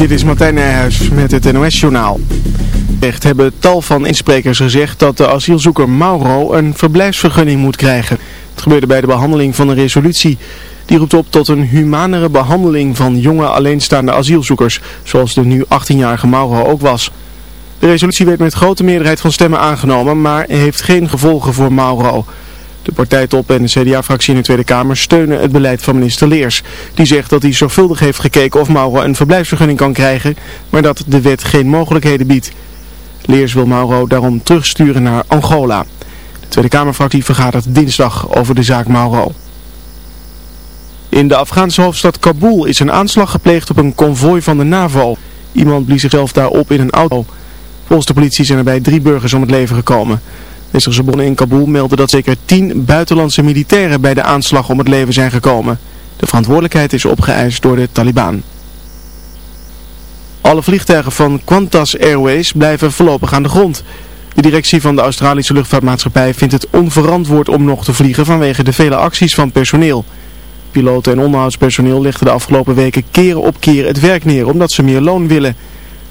Dit is Martijn Nijhuis met het NOS-journaal. Echt hebben tal van insprekers gezegd dat de asielzoeker Mauro een verblijfsvergunning moet krijgen. Het gebeurde bij de behandeling van een resolutie. Die roept op tot een humanere behandeling van jonge alleenstaande asielzoekers, zoals de nu 18-jarige Mauro ook was. De resolutie werd met grote meerderheid van stemmen aangenomen, maar heeft geen gevolgen voor Mauro. De partijtop en de CDA-fractie in de Tweede Kamer steunen het beleid van minister Leers. Die zegt dat hij zorgvuldig heeft gekeken of Mauro een verblijfsvergunning kan krijgen, maar dat de wet geen mogelijkheden biedt. Leers wil Mauro daarom terugsturen naar Angola. De Tweede Kamerfractie vergadert dinsdag over de zaak Mauro. In de Afghaanse hoofdstad Kabul is een aanslag gepleegd op een konvooi van de NAVO. Iemand blies zichzelf daar op in een auto. Volgens de politie zijn er bij drie burgers om het leven gekomen. Westerse bronnen in Kabul melden dat zeker tien buitenlandse militairen bij de aanslag om het leven zijn gekomen. De verantwoordelijkheid is opgeëist door de Taliban. Alle vliegtuigen van Qantas Airways blijven voorlopig aan de grond. De directie van de Australische luchtvaartmaatschappij vindt het onverantwoord om nog te vliegen vanwege de vele acties van personeel. Piloten en onderhoudspersoneel legden de afgelopen weken keren op keer het werk neer omdat ze meer loon willen.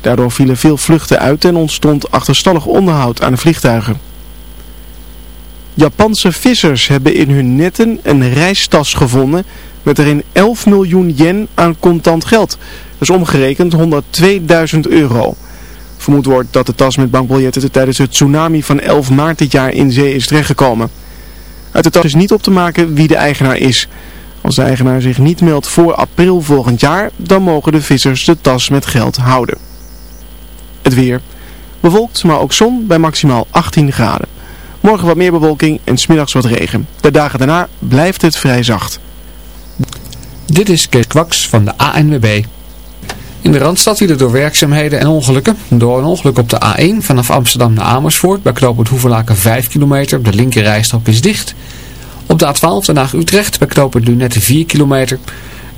Daardoor vielen veel vluchten uit en ontstond achterstallig onderhoud aan de vliegtuigen. Japanse vissers hebben in hun netten een reistas gevonden met erin 11 miljoen yen aan contant geld. Dat is omgerekend 102.000 euro. Vermoed wordt dat de tas met bankbiljetten tijdens het tsunami van 11 maart dit jaar in zee is terechtgekomen. Uit de tas is niet op te maken wie de eigenaar is. Als de eigenaar zich niet meldt voor april volgend jaar, dan mogen de vissers de tas met geld houden. Het weer. Bewolkt, maar ook zon bij maximaal 18 graden. Morgen wat meer bewolking en smiddags wat regen. De dagen daarna blijft het vrij zacht. Dit is Kees Kwaks van de ANWB. In de Randstad vielen door werkzaamheden en ongelukken. Door een ongeluk op de A1 vanaf Amsterdam naar Amersfoort. Bij knooppunt Hoevelaken 5 kilometer. De linkerrijstrook is dicht. Op de A12 Den Haag-Utrecht bij knooppunt Lunette 4 kilometer.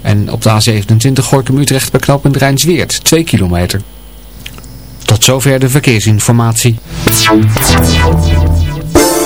En op de A27 Gorkum-Utrecht bij knooppunt Rijnsweert 2 kilometer. Tot zover de verkeersinformatie.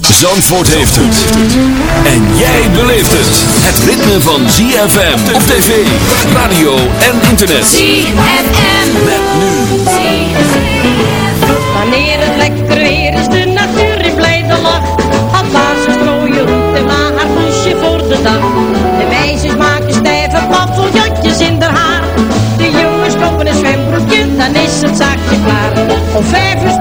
Zandvoort heeft het. En jij beleeft het. Het ritme van ZFM op tv, radio en internet. ZFM. Met nu. Wanneer het lekker weer is, de natuur in blijde lach. Had basis strooien roet en maar haar poesje voor de dag. De meisjes maken stijve paffeljatjes in haar haar. De jongens kopen een zwembroekje, dan is het zaakje klaar. Om vijf uur 's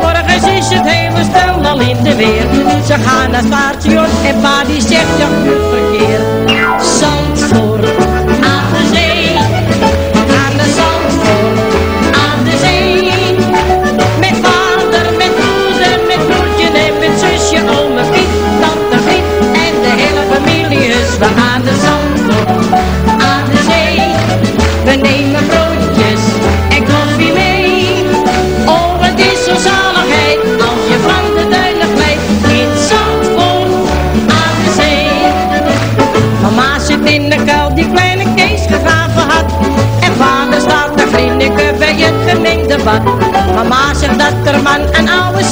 Ze gaan naar paardje en pa die zegt ja, goed verkeer. Mama zegt dat er man een oude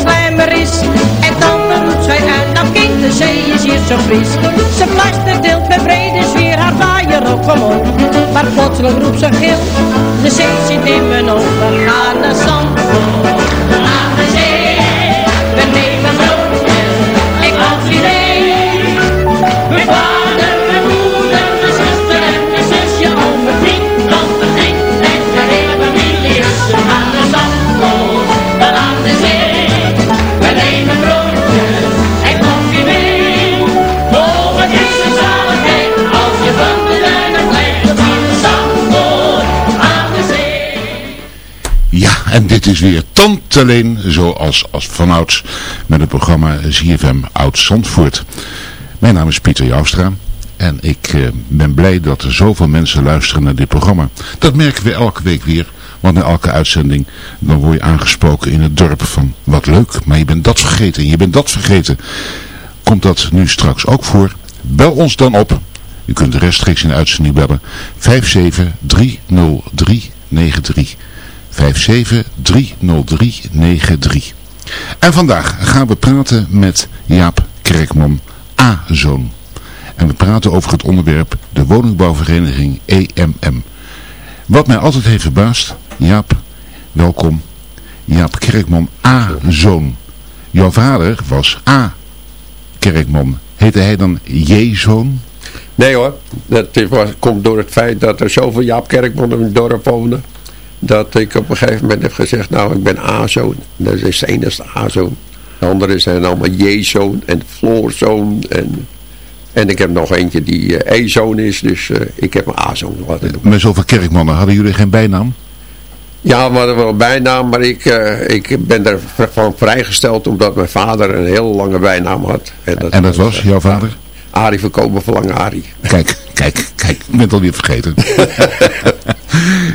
slijmer is. En tante roept zij uit, nou kind, de zee is hier zo fris. Ze deelt met brede sfeer haar vaaier op omhoog. Maar plotseling roept ze gil, de zee zit in mijn ogen. Gaan naar Zandvoort, dit is weer Tanteleen, zoals als vanouds, met het programma ZFM Oud-Zandvoort. Mijn naam is Pieter Joustra en ik eh, ben blij dat er zoveel mensen luisteren naar dit programma. Dat merken we elke week weer, want na elke uitzending dan word je aangesproken in het dorp van wat leuk, maar je bent dat vergeten en je bent dat vergeten. Komt dat nu straks ook voor? Bel ons dan op. U kunt rechtstreeks in de uitzending bellen 5730393. 5730393. En vandaag gaan we praten met Jaap Kerkman, A-zoon. En we praten over het onderwerp de woningbouwvereniging EMM. Wat mij altijd heeft verbaasd, Jaap, welkom. Jaap Kerkman, A-zoon. Jouw vader was A. Kerkman. Heette hij dan J-zoon? Nee hoor, dat komt door het feit dat er zoveel Jaap Kerkman in het dorp wonen dat ik op een gegeven moment heb gezegd, nou ik ben A-zoon. Dat is de enige A-zoon. De anderen zijn allemaal J-zoon en Floor-zoon. En, en ik heb nog eentje die uh, E-zoon is, dus uh, ik heb een A-zoon laten doen. Met zoveel kerkmannen, hadden jullie geen bijnaam? Ja, we hadden wel een bijnaam, maar ik, uh, ik ben ervan vrijgesteld omdat mijn vader een heel lange bijnaam had. En dat, en dat was, jouw vader? Arie Verkopen Verlange Arie. Kijk, kijk, kijk, ik ben het alweer vergeten.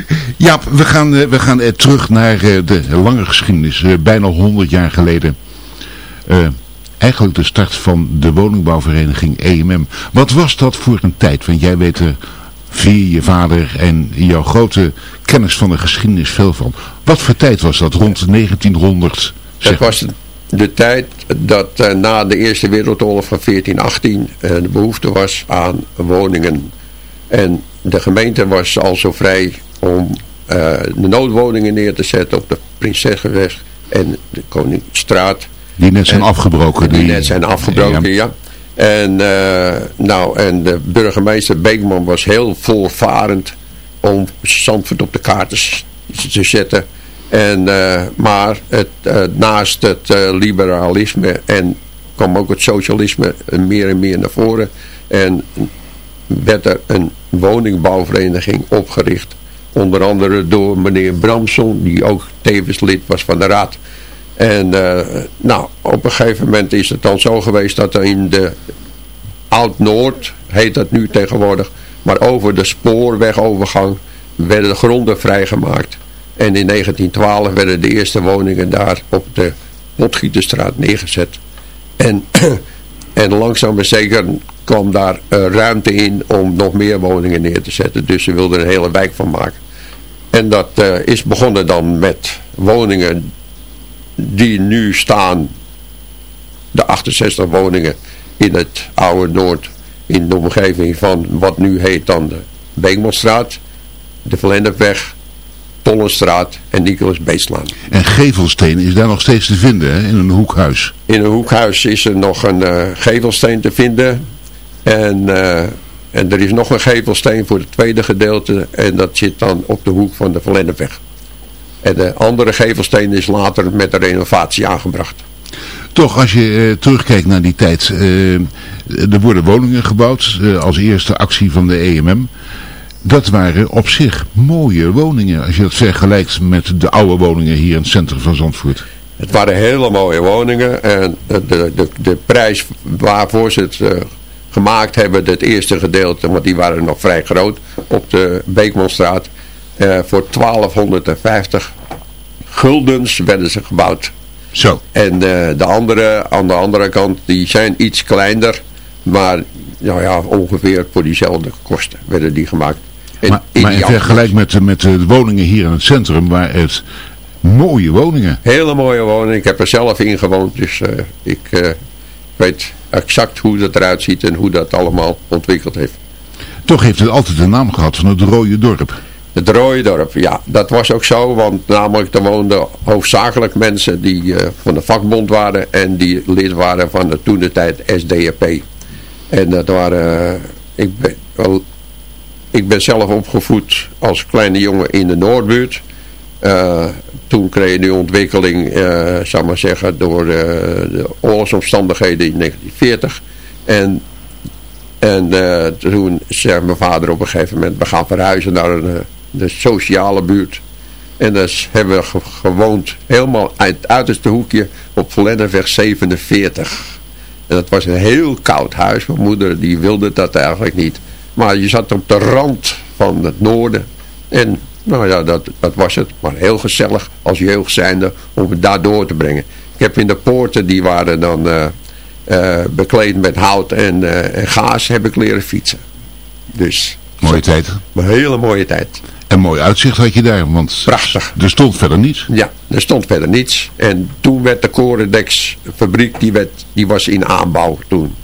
Ja, we gaan, we gaan terug naar de lange geschiedenis. Bijna 100 jaar geleden. Eigenlijk de start van de woningbouwvereniging EMM. Wat was dat voor een tijd? Want jij weet er via je vader en jouw grote kennis van de geschiedenis veel van. Wat voor tijd was dat? Rond 1900? Dat was de tijd dat uh, na de Eerste Wereldoorlog van 1418 uh, de behoefte was aan woningen. En de gemeente was al zo vrij om uh, de noodwoningen neer te zetten op de Prinsessenweg en de Koningsstraat. Die net zijn afgebroken. Die, die, net zijn afgebroken, ja. En, nou, en de burgemeester Beekman was heel voorvarend om Zandvoort op de kaart te zetten. En, uh, maar het, uh, naast het uh, liberalisme en kwam ook het socialisme meer en meer naar voren. En werd er een woningbouwvereniging opgericht. Onder andere door meneer Bramson, die ook tevens lid was van de raad. En nou, op een gegeven moment is het dan zo geweest dat er in de Oud-Noord, heet dat nu tegenwoordig, maar over de spoorwegovergang werden de gronden vrijgemaakt. En in 1912 werden de eerste woningen daar op de Potgieterstraat neergezet. En, en langzaam maar zeker kwam daar ruimte in om nog meer woningen neer te zetten. Dus ze wilden een hele wijk van maken. En dat uh, is begonnen dan met woningen die nu staan. De 68 woningen in het oude Noord. In de omgeving van wat nu heet dan de Beekmanstraat. De Verlenderweg Tollenstraat en Nicolas Beeslaan. En gevelsteen is daar nog steeds te vinden, hè? in een hoekhuis? In een hoekhuis is er nog een uh, gevelsteen te vinden. En, uh, en er is nog een gevelsteen voor het tweede gedeelte. En dat zit dan op de hoek van de Verlennepweg. En de andere gevelsteen is later met de renovatie aangebracht. Toch, als je uh, terugkijkt naar die tijd. er worden woningen gebouwd als eerste actie van de EMM dat waren op zich mooie woningen. Als je dat vergelijkt met de oude woningen hier in het centrum van Zandvoort. Het waren hele mooie woningen. En de, de, de prijs waarvoor ze het gemaakt hebben, het eerste gedeelte, want die waren nog vrij groot, op de Beekmanstraat. Uh, voor 1250 guldens werden ze gebouwd. Zo. En uh, de andere, aan de andere kant, die zijn iets kleiner. Maar nou ja, ongeveer voor diezelfde kosten werden die gemaakt. In, maar, in, maar in vergelijking met, met de woningen hier in het centrum, waar het mooie woningen. Hele mooie woningen. Ik heb er zelf in gewoond, dus uh, ik weet exact hoe dat eruit ziet en hoe dat allemaal ontwikkeld heeft. Toch heeft het altijd de naam gehad van het Rode Dorp. Het Rode Dorp, ja. Dat was ook zo, want namelijk er woonden hoofdzakelijk mensen die uh, van de vakbond waren en die lid waren van de toen de tijd SDAP. En dat waren, ik ben, wel, ik ben zelf opgevoed als kleine jongen in de Noordbuurt. Uh, toen kreeg je die ontwikkeling, uh, zou maar zeggen, door uh, de oorlogsomstandigheden in 1940. En, en toen zei mijn vader op een gegeven moment, we gaan verhuizen naar een, de sociale buurt. En dus hebben we ge- gewoond helemaal uit het uiterste hoekje op Verlennenweg 47. En dat was een heel koud huis. Mijn moeder die wilde dat eigenlijk niet. Maar je zat op de rand van het noorden. En nou ja, dat, dat was het. Maar heel gezellig als jeugd zijnde om het daar door te brengen. Ik heb in de poorten, die waren dan eh, bekleed met hout en, eh, en gaas, heb ik leren fietsen. Dus Mooie tijd. een hele mooie tijd. En mooi uitzicht had je daar, want Prachtig. er stond verder niets. Ja, er stond verder niets. En toen werd de Corendex fabriek, die, werd, die was in aanbouw toen.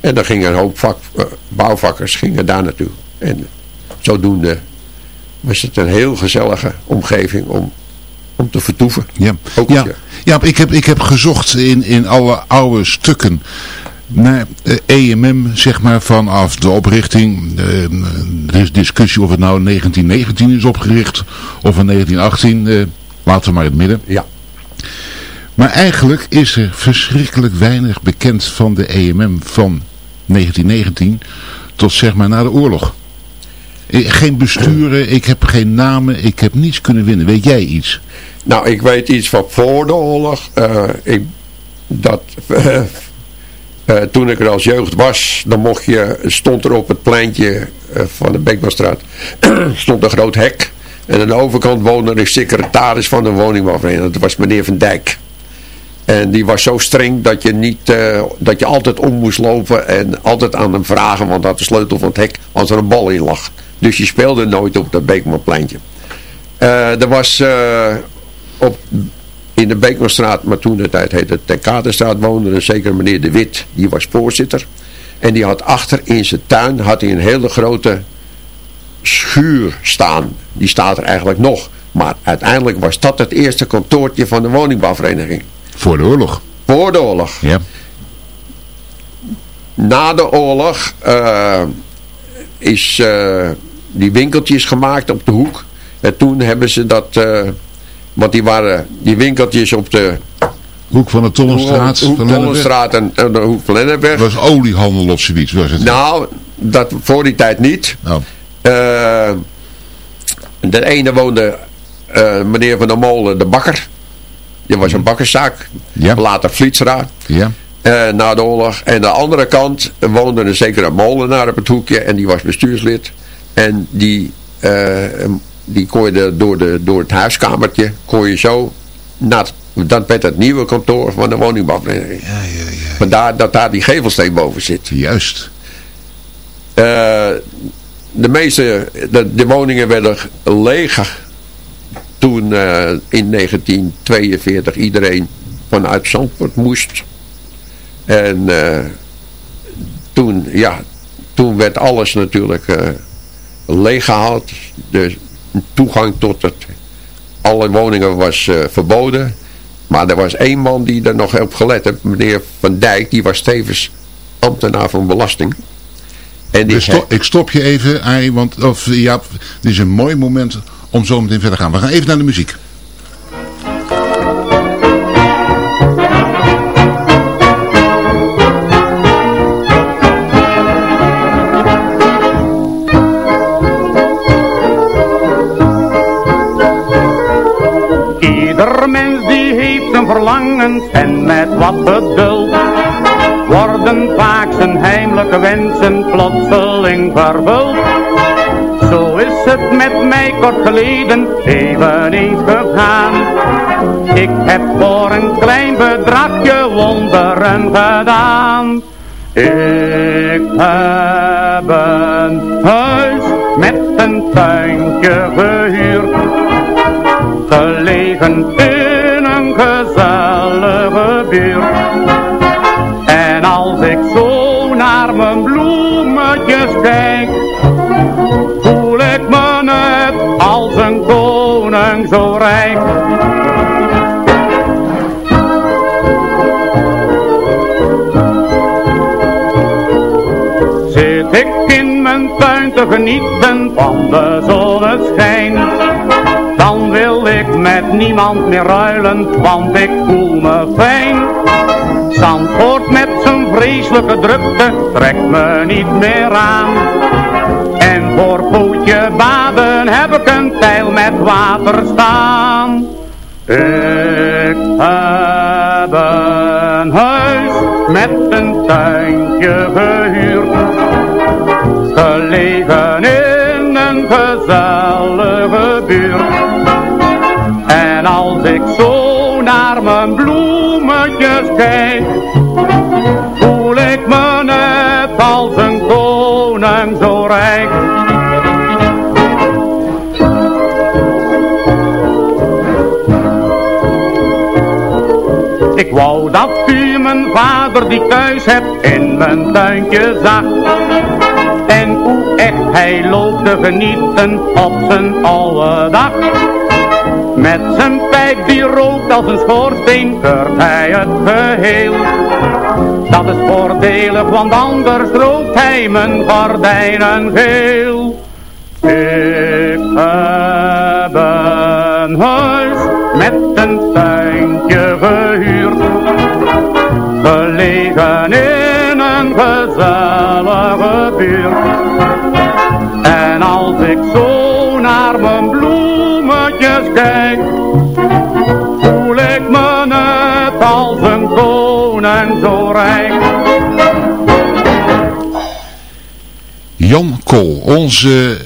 En dan gingen een hoop vak, bouwvakkers gingen daar naartoe. En zodoende was het een heel gezellige omgeving om, om te vertoeven. Ja, Ook ja. ja ik, heb, ik heb gezocht in, in alle oude stukken naar eh, EMM, zeg maar, vanaf de oprichting. Eh, er is discussie of het nou in 1919 is opgericht of in 1918. eh, laten we maar in het midden. Ja, Maar eigenlijk is er verschrikkelijk weinig bekend van de EMM van 1919 tot zeg maar na de oorlog. Eh, Geen besturen, ik heb geen namen, ik heb niets kunnen winnen. Weet jij iets? nou ik weet iets van voor de oorlog. Eh, ik, dat, eh, toen ik er als jeugd was, dan mocht je, stond er op het pleintje van de Beekmanstraat, stond een groot hek. En aan de overkant woonde een secretaris van de woningbouwvereniging. Dat was meneer Van Dijk. En die was zo streng dat je, niet, dat je altijd om moest lopen en altijd aan hem vragen, want hij had de sleutel van het hek als er een bal in lag. Dus je speelde nooit op dat Beekmanpleintje. Eh, er was eh, op, in de Beekmanstraat, maar toen de tijd heette het Ten Katerstraat, woonde een zeker meneer De Wit. Die was voorzitter. En die had achter in zijn tuin had hij een hele grote schuur staan. Die staat er eigenlijk nog. Maar uiteindelijk was dat het eerste kantoortje van de woningbouwvereniging. Voor de oorlog. Voor de oorlog. Ja. Na de oorlog eh, is die winkeltjes gemaakt op de hoek. En toen hebben ze dat... eh, want die waren die winkeltjes op de Hoek van de Tollenstraat. hoek. Tollenstraat en, en de hoek van Lennepweg. was oliehandel of zoiets, was het? Nou, dat voor die tijd niet. Oh. Eh, de ene woonde eh, meneer van der Molen, de bakker. Die was een bakkerszaak. Ja. Later Vlietsraad. Ja. eh, na de oorlog. En aan de andere kant woonde een zekere molenaar op het hoekje. En die was bestuurslid. En die, eh, die kon je door, de, door het huiskamertje, kon je zo naar het- dat werd het nieuwe kantoor van de woningbouwvereniging. Ja, ja, ja. Vandaar dat daar die gevelsteen boven zit. Juist. Eh, de meeste, de, de woningen werden leeg toen eh, in 1942 iedereen vanuit Zandvoort moest. En toen, ja, toen werd alles natuurlijk leeggehaald. De toegang tot het, alle woningen was eh, verboden. Maar er was één man die er nog op gelet heeft. Meneer Van Dijk, die was tevens ambtenaar van belasting. En die ik stop je even, Arie, want of, ja, dit is een mooi moment om zo meteen verder te gaan. We gaan even naar de muziek. En met wat geduld worden vaak zijn heimelijke wensen plotseling vervuld. Zo is het met mij kort geleden eveneens gegaan. Ik heb voor een klein bedragje wonderen gedaan. Ik heb een huis met een tuintje gehuurd gelegen kijk, voel ik me net als een koning zo rijk. Zit ik in mijn tuin te genieten van de zonneschijn dan wil ik met niemand meer ruilen, want ik voel me fijn. Zandvoort met zijn vreselijke drukte trekt me niet meer aan. En voor tuintje baden heb ik een pijl met water staan. Ik heb een huis met een tuintje gehuurd. Gelegen in een gezellige buurt. En als ik zo naar mijn bloemetjes kijk, Ik wou dat u mijn vader die thuis hebt in mijn tuintje zag. En hoe echt hij loopt te genieten op zijn oude dag. Met zijn pijp die rookt als een schoorsteen keurt hij het geheel. Dat is voordelig, want anders rookt hij mijn gordijnen geel. Ik heb een huis met een tuintje gehuurd. Gelegen in een gezellige buurt. En als ik zo naar mijn bloemetjes kijk, koning zo rijk. Jan Kool, onze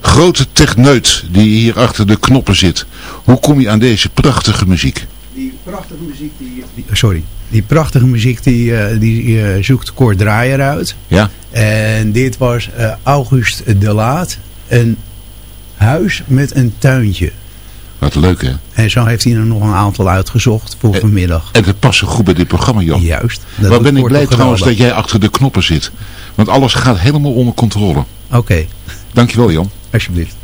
grote techneut die hier achter de knoppen zit. Hoe kom je aan deze prachtige muziek? Die prachtige muziek die... die- sorry. Die prachtige muziek die, eh, die eh, zoekt Cor Draaier uit. Ja, En dit was eh, August de Laat. Een huis met een tuintje. Wat leuk hè. En zo heeft hij er nog een aantal uitgezocht voor vanmiddag. En dat past zo goed bij dit programma Jan. Juist. Doet ben ik blij trouwens dat jij achter de knoppen zit. Want alles gaat helemaal onder controle. Oké, Dankjewel Jan. alsjeblieft.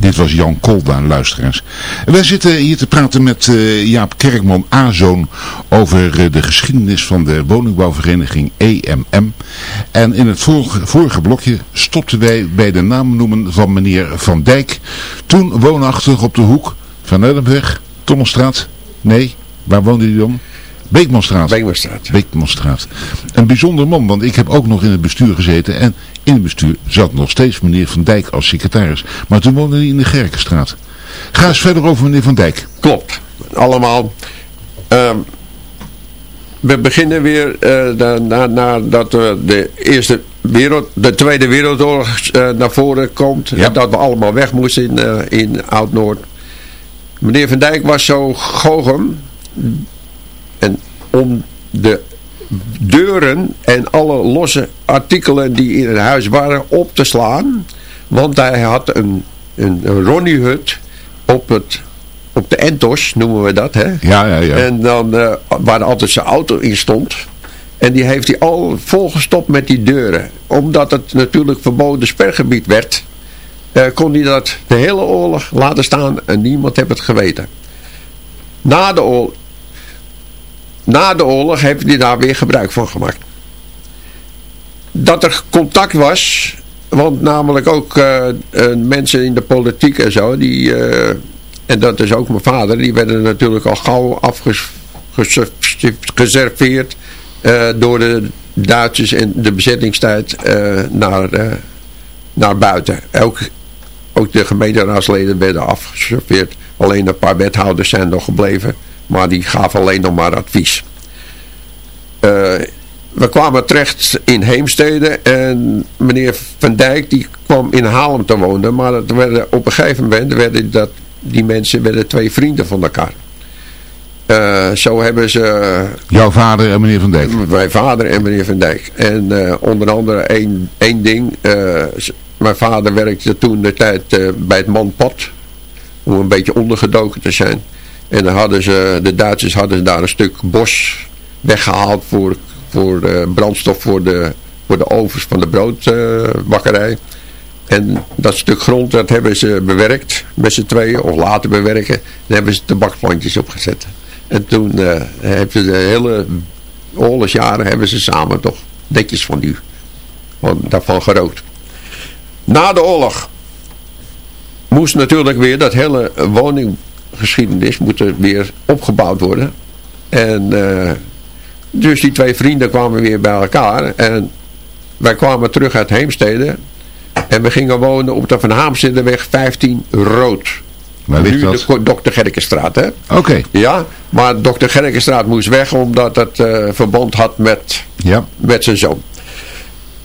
Dit was Jan Koldaan, luisteraars. Wij zitten hier te praten met eh, Jaap Kerkman, A-zoon, over eh, de geschiedenis van de woningbouwvereniging EMM. En in het vorige, vorige blokje stopten wij bij de naam noemen van meneer Van Dijk. Toen woonachtig op de hoek van Ellenweg, Tommelstraat. Nee, waar woonde hij dan? Beekmanstraat. Beekmanstraat. Beekmanstraat. Een bijzonder man, want ik heb ook nog in het bestuur gezeten. En in het bestuur zat nog steeds meneer Van Dijk als secretaris. Maar toen woonde hij in de Gerkenstraat. Ga eens verder over meneer Van Dijk. Klopt. Allemaal. Ehm, we beginnen weer uh, na, na, nadat uh, de eerste wereld, de Tweede Wereldoorlog uh, naar voren komt. Ja. Dat we allemaal weg moesten in, in Oud-Noord. Meneer Van Dijk was zo goochem. En om de deuren en alle losse artikelen die in het huis waren op te slaan. Want hij had een, een, een Ronnie-hut op, het, op de Entos, noemen we dat. Hè? Ja, ja, ja. En dan, uh, waar altijd zijn auto in stond. En die heeft hij al volgestopt met die deuren. Omdat het natuurlijk verboden spergebied werd. Uh, kon hij dat de hele oorlog laten staan en niemand heeft het geweten. Na de oorlog, na de oorlog heeft hij daar weer gebruik van gemaakt. Dat er contact was, want namelijk ook uh, uh, mensen in de politiek en zo, die, en dat is ook mijn vader, die werden natuurlijk al gauw afgeserveerd door de Duitsers in de bezettingstijd naar, naar buiten. Ook, ook de gemeenteraadsleden werden afgeserveerd. Alleen een paar wethouders zijn nog gebleven. Maar die gaven alleen nog maar advies. Uh, we kwamen terecht in Heemstede. En meneer Van Dijk die kwam in Haarlem te wonen. Maar het werden, op een gegeven moment werden dat, die mensen werden twee vrienden van elkaar. Uh, zo hebben ze... Jouw vader en meneer Van Dijk? Mijn vader en meneer Van Dijk. En uh, onder andere één, één ding. Mijn vader werkte toen de tijd bij het Manpot. Om een beetje ondergedoken te zijn. En dan hadden ze, de Duitsers hadden daar een stuk bos weggehaald voor, voor uh, brandstof voor de, voor de ovens van de broodbakkerij. En dat stuk grond, dat hebben ze bewerkt met z'n tweeën, of laten bewerken. Daar hebben ze tabakplantjes opgezet. En toen uh, hebben ze de hele oorlogsjaren hebben ze samen toch netjes van van, daarvan gerookt. Na de oorlog moest natuurlijk weer dat hele woninggeschiedenis moeten weer opgebouwd worden. En uh, dus die twee vrienden kwamen weer bij elkaar. En wij kwamen terug uit Heemstede. En we gingen wonen op de Van Haamstedeweg 15 Rood. Waar ligt nu dat? de Dr. Gerkenstraat, hè? Oké, Ja, maar Dr. Gerkenstraat moest weg omdat het eh, verband had met, ja. met zijn zoon.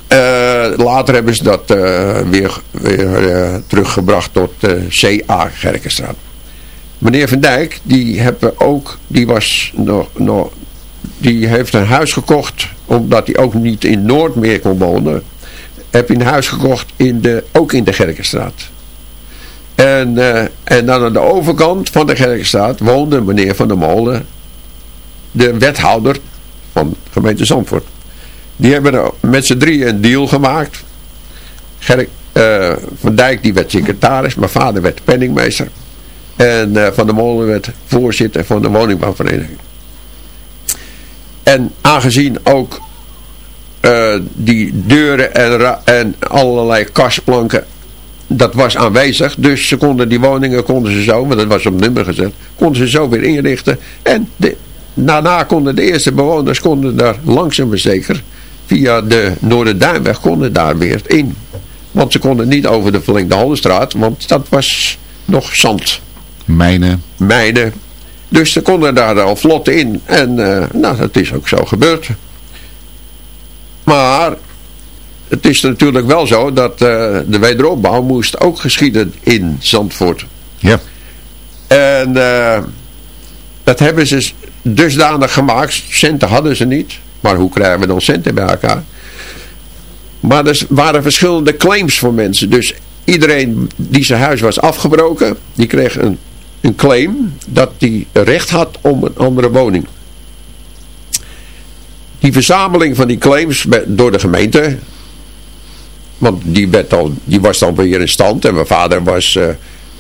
Eh, later hebben ze dat eh, weer, weer eh, teruggebracht tot CA Gerkenstraat. Meneer Van Dijk, die, hebben ook, die, was nog, nog, die heeft een huis gekocht, omdat hij ook niet in Noord meer kon wonen. Heb hij een huis gekocht in de, ook in de Gerkenstraat. En, en dan aan de overkant van de Gerkenstraat woonde meneer Van der Molen, de wethouder van gemeente Zandvoort. Die hebben met z'n drieën een deal gemaakt. Gerk, eh, van Dijk die werd secretaris, mijn vader werd penningmeester. En eh, Van der Molen werd voorzitter van de woningbouwvereniging. En aangezien ook eh, die deuren en, en allerlei kastplanken, dat was aanwezig. Dus ze konden die woningen, konden ze zo, want dat was op nummer gezet, konden ze zo weer inrichten. En de, daarna konden de eerste bewoners konden daar langzaam via de Noorderduinweg, konden daar weer in. Want ze konden niet over de verlengde Haldenstraat, want dat was nog zand Mijnen. mijnen. Dus ze konden daar al vlot in. En eh, nou, dat is ook zo gebeurd. Maar het is natuurlijk wel zo dat eh, de wederopbouw moest ook geschieden in Zandvoort. Ja. En eh, dat hebben ze dusdanig gemaakt. Centen hadden ze niet. Maar hoe krijgen we dan centen bij elkaar? Maar er waren verschillende claims voor mensen. Dus iedereen die zijn huis was afgebroken, die kreeg een, een claim dat hij recht had om een andere woning. Die verzameling van die claims door de gemeente, want die, werd al, die was dan weer in stand. En mijn vader was eh,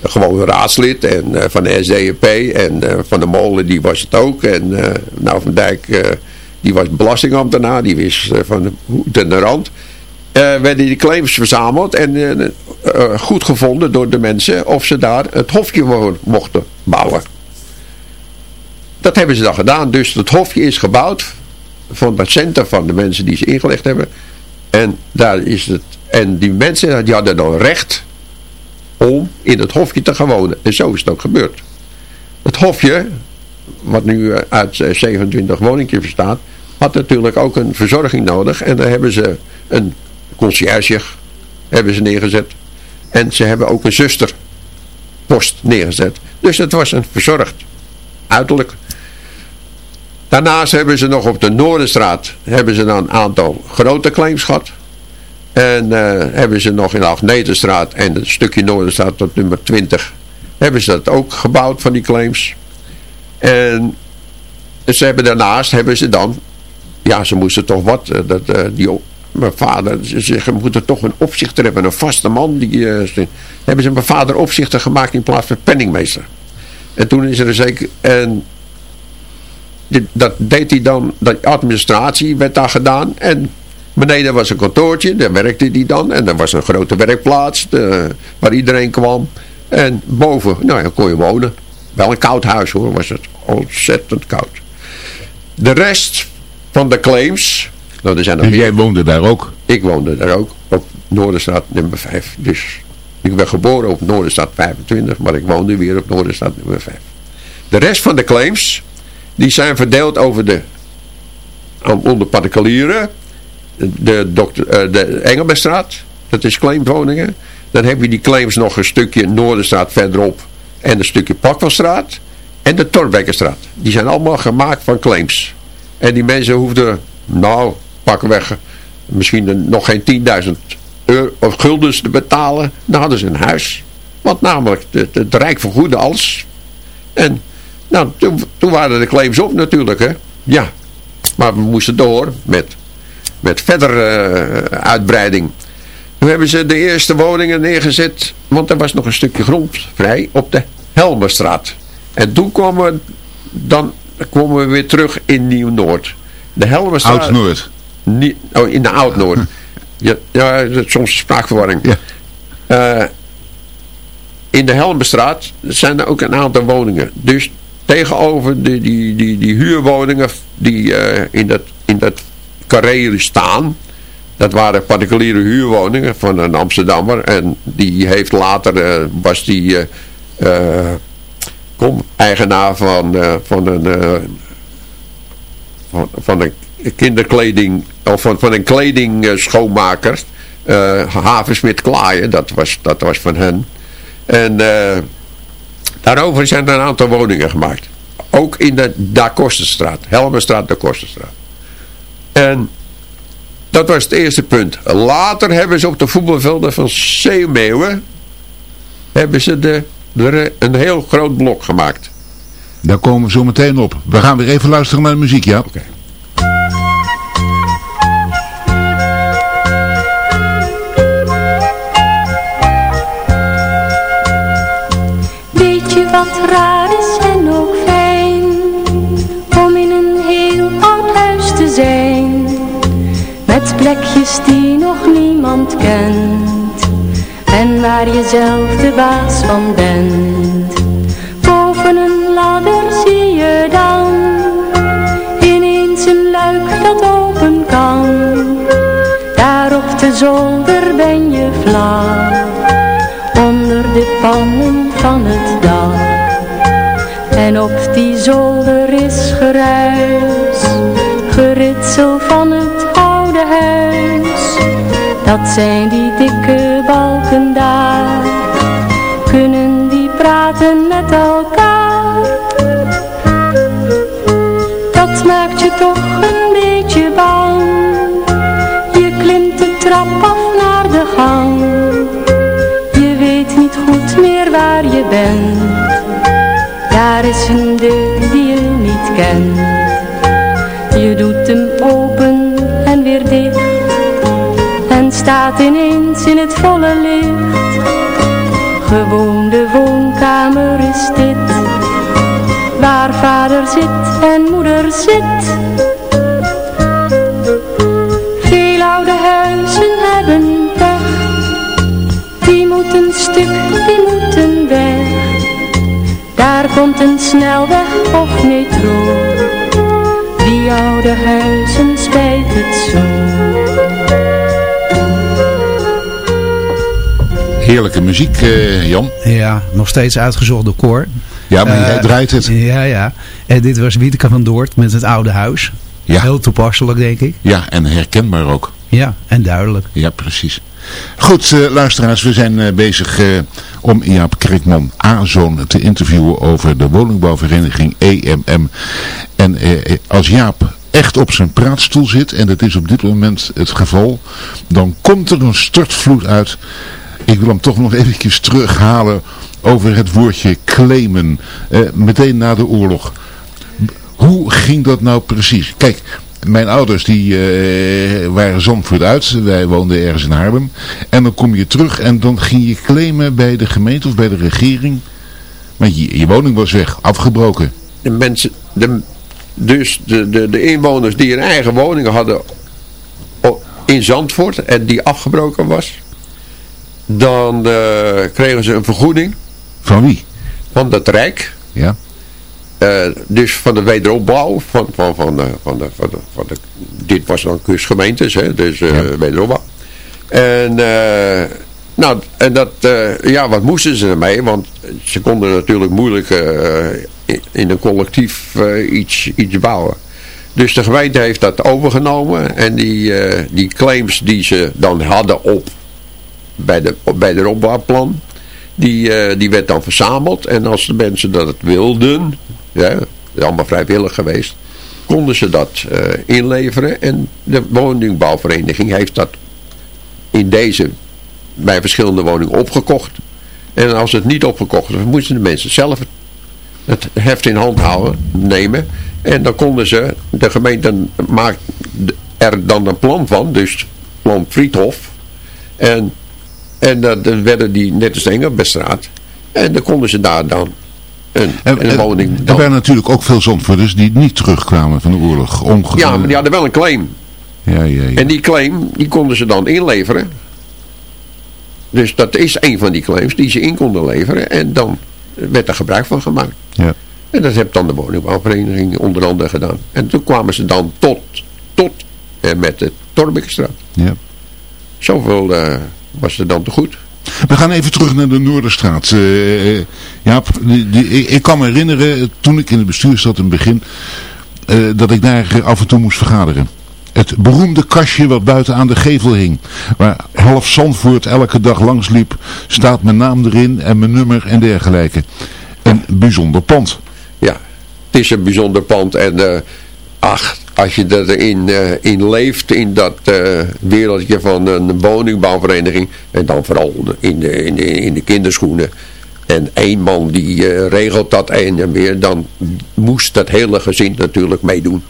gewoon raadslid en, eh, van de SDAP. En eh, Van de Molen die was het ook. En nou Van Dijk die was belastingambtenaar. Die wist eh, van de rand. Eh, werden die claims verzameld en eh, goed gevonden door de mensen of ze daar het hofje mo- mochten bouwen. Dat hebben ze dan gedaan. Dus het hofje is gebouwd van dat centen van de mensen die ze ingelegd hebben. En daar is het. En die mensen die hadden dan recht om in het hofje te gaan wonen. En zo is het ook gebeurd. Het hofje, wat nu uit eh, 27 woningjes bestaat, had natuurlijk ook een verzorging nodig. En daar hebben ze een conciërge hebben ze neergezet. En ze hebben ook een zusterpost neergezet. Dus het was een verzorgd uiterlijk. Daarnaast hebben ze nog op de Noorderstraat hebben ze dan een aantal grote claims gehad. En eh, hebben ze nog in de Agnetenstraat en het stukje Noorderstraat tot nummer 20 hebben ze dat ook gebouwd van die claims. En ze hebben daarnaast hebben ze dan, ja ze moesten toch wat, eh, dat, eh, die, mijn vader, ze we moeten toch een opzichter hebben, een vaste man. Die, eh, ze- hebben ze mijn vader opzichter gemaakt in plaats van penningmeester. En toen is er zeker, en dat deed hij dan, de administratie werd daar gedaan. En beneden was een kantoortje, daar werkte hij dan. En er was een grote werkplaats waar iedereen kwam. En boven, nou ja, kon je wonen. Wel een koud huis hoor, was het ontzettend koud. De rest van de claims, nou er zijn er jij woonde daar ook. Ik woonde daar ook op Noorderstraat nummer 5. Dus ik ben geboren op Noorderstraat 25, maar ik woonde weer op Noorderstraat nummer 5. De rest van de claims, die zijn verdeeld over de, onder particulieren, de, dokter, eh, de Engelbestraat, dat is claimwoningen. Dan heb je die claims nog een stukje Noorderstraat verderop en een stukje Pakwelstraat en de Torbekkenstraat. Die zijn allemaal gemaakt van claims. En die mensen hoefden, nou, pakken weg, misschien nog geen 10.000 euro of guldens te betalen. Dan hadden ze een huis. Want namelijk, het, het Rijk vergoedde alles. En nou, toen, waren de claims op natuurlijk, hè. Ja, maar we moesten door met, met verder eh, uitbreiding. Toen hebben ze de eerste woningen neergezet, want er was nog een stukje grond vrij op de Helmerstraat. En toen kwamen we, dan kwamen we weer terug in Nieuw-Noord. De Helmerstraat... Oud-Noord. Oh, in de Oud-Noord. ja, soms spraakverwarring. Ja. Eh, in de Helmenstraat zijn er ook een aantal woningen. Dus tegenover de, die, die, die huurwoningen die eh, in, dat, in dat carré staan, Dat waren particuliere huurwoningen van een Amsterdammer. En die heeft later, was die kom, eigenaar van, van een van, van een kinderkleding of van, van een kledingschoonmaker uh, Havensmit Klaaien, dat was, dat was van hen. En daarover zijn er een aantal woningen gemaakt. Ook in de Da Kostenstraat, Helmenstraat, Da Kostenstraat. En dat was het eerste punt. Later hebben ze op de voetbalvelden van Zeemeeuwen hebben ze de, de, een heel groot blok gemaakt. Daar komen we zo meteen op. We gaan weer even luisteren naar de muziek, ja? Oké. Weet je wat raar is en ook fijn, om in een heel oud huis te zijn, met plekjes die nog niemand kent, en waar je zelf de baas van bent. Boven een ladder zie je dan Ineens een luik dat open kan. Daar op de zolder ben je vlak Onder de pannen van het dak. En op die zolder is geruis Geritsel van het oude huis. Dat zijn die dikke Daar is een deur die je niet kent. Je doet hem open en weer dicht. En staat ineens in het volle licht. Gewoon de woonkamer is dit waar vader zit en moeder zit. Een snelweg of metro, die oude huizen spijt het zo. Heerlijke muziek, uh, Jan. Ja, nog steeds uitgezocht door Cor. Ja, maar hij eh, draait het. Ja, ja. En dit was Wieteke van Doort met het oude huis. Ja. Heel toepasselijk, denk ik. Ja, en herkenbaar ook. Ja, en duidelijk. Ja, precies. Goed, uh, luisteraars, we zijn uh, bezig uh, om Jaap Krikman A-zoon te interviewen over de woningbouwvereniging EMM. En als Jaap echt op zijn praatstoel zit, en dat is op dit moment het geval, dan komt er een stortvloed uit. Ik wil hem toch nog eventjes terughalen over het woordje claimen. Eh, meteen na de oorlog. Hoe ging dat nou precies? Kijk, mijn ouders die uh, waren Zandvoort uit. Wij woonden ergens in Haarlem. En dan kom je terug en dan ging je claimen bij de gemeente of bij de regering. Maar je, je woning was weg, afgebroken. De mensen, de, dus de, de, de inwoners die een eigen woning hadden in Zandvoort en die afgebroken was. Dan uh, kregen ze een vergoeding. Van wie? Van het Rijk. Ja. Uh, dus van de wederopbouw. Van, van, van, uh, van, de, van, de, van de, dit was dan kustgemeentes, hè, dus uh, ja. wederopbouw. En, nou, en dat, ja, wat moesten ze ermee? Want ze konden natuurlijk moeilijk in, in, een collectief iets, iets bouwen. Dus de gemeente heeft dat overgenomen. En die, die claims die ze dan hadden op bij de, bij de opbouwplan die, die werd dan verzameld. En als de mensen dat het wilden, ja, allemaal vrijwillig geweest, konden ze dat uh, inleveren. En de woningbouwvereniging heeft dat in deze, bij verschillende woningen opgekocht. En als het niet opgekocht was, moesten de mensen zelf het heft in hand houden, nemen. En dan konden ze, de gemeente maakt er dan een plan van, dus plan Friedhof. En en dan werden die net als de Engelbestraat. En dan konden ze daar dan en. Er waren natuurlijk ook veel zandvoerders die niet terugkwamen van de oorlog. Ja, maar die hadden wel een claim. Ja, ja, ja. En die claim, die konden ze dan inleveren. Dus dat is een van die claims die ze in konden leveren. En dan werd er gebruik van gemaakt. Ja. En dat heeft dan de woningbouwvereniging onder andere gedaan. En toen kwamen ze dan tot, tot en met de Torbekstraat. Ja. zoveel uh, was er dan te goed. We gaan even terug naar de Noorderstraat. Uh, ik, kan me herinneren, toen ik in het bestuur zat in het begin, dat ik daar af en toe moest vergaderen. Het beroemde kastje wat buiten aan de gevel hing. Waar half Zandvoort elke dag langs liep. Staat mijn naam erin en mijn nummer en dergelijke. Een bijzonder pand. Ja, het is een bijzonder pand. En uh, ach, als je erin uh, in leeft, in dat uh, wereldje van een woningbouwvereniging. En dan vooral in de, in de, in de kinderschoenen. En één man die regelt dat een en weer. Dan moest dat hele gezin natuurlijk meedoen.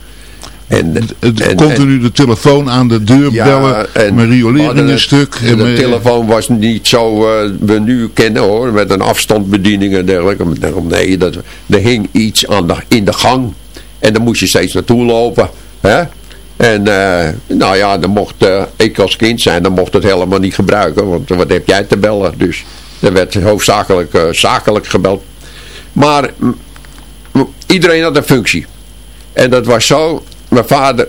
En, en, continu de telefoon aan de deur bellen, mijn riolering een stuk. En de telefoon was niet zo uh, we nu kennen hoor, met een afstandsbediening en dergelijke. Nee, dat, er hing iets aan de, in de gang en dan moest je steeds naartoe lopen. Hè? En uh, nou ja, dan mocht uh, ik als kind zijn, dan mocht het helemaal niet gebruiken, want wat heb jij te bellen? Dus er werd hoofdzakelijk zakelijk gebeld. Maar iedereen had een functie. En dat was zo, mijn vader,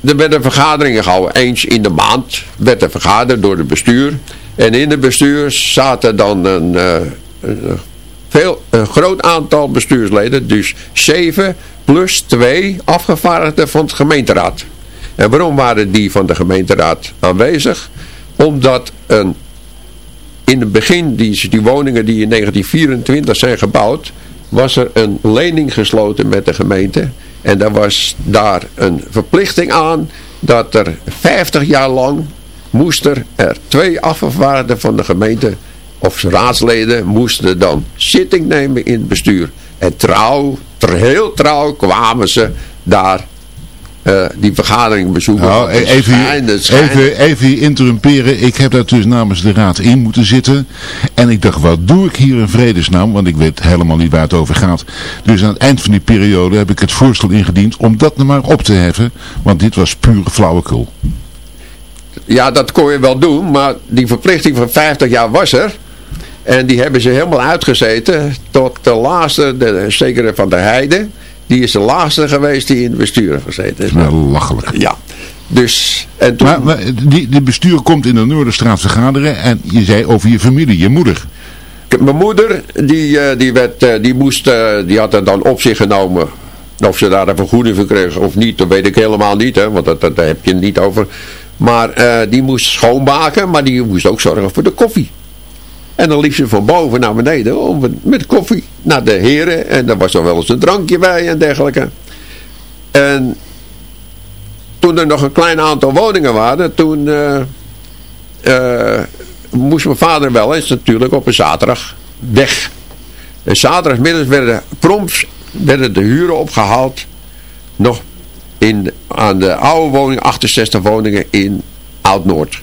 er werden vergaderingen gehouden. Eens in de maand werd er vergaderd door het bestuur. En in het bestuur zaten dan een, veel, een groot aantal bestuursleden. Dus zeven plus twee afgevaardigden van de gemeenteraad. En waarom waren die van de gemeenteraad aanwezig? Omdat een, in het begin, die, die woningen die in 1924 zijn gebouwd, was er een lening gesloten met de gemeente. En er was daar een verplichting aan dat er 50 jaar lang moesten er twee afgevaardigden van de gemeente of raadsleden moesten dan zitting nemen in het bestuur. En trouw, heel trouw kwamen ze daar uh, die vergadering bezoeken. Nou, even, even, even interrumperen. Ik heb daar dus namens de raad in moeten zitten. En ik dacht, wat doe ik hier in vredesnaam? Want ik weet helemaal niet waar het over gaat. Dus aan het eind van die periode heb ik het voorstel ingediend om dat nou maar op te heffen. Want dit was pure flauwekul. Ja, dat kon je wel doen. Maar die verplichting van 50 jaar was er. En die hebben ze helemaal uitgezeten tot de laatste, de, zeker van de Heide. Die is de laatste geweest die in het bestuur gezeten is. Wel lachelijk. Ja. Dus, en toen... Maar, die, die bestuur komt in de Noorderstraat vergaderen en je zei over je familie, je moeder. Mijn moeder, die, eh, die, werd, eh, die, moest, eh, die had er dan op zich genomen. Of ze daar een vergoeding voor kregen of niet, dat weet ik helemaal niet. Hè, want dat, dat, daar heb je het niet over. Maar die moest schoonmaken, maar die moest ook zorgen voor de koffie. En dan liep ze van boven naar beneden om met koffie naar de heren. En er was dan wel eens een drankje bij en dergelijke. En toen er nog een klein aantal woningen waren, toen uh, uh, moest mijn vader wel eens natuurlijk op een zaterdag weg. En zaterdagmiddags werden prompt werden de huren opgehaald. Nog in, aan de oude woning, 68 woningen in Oud-Noord.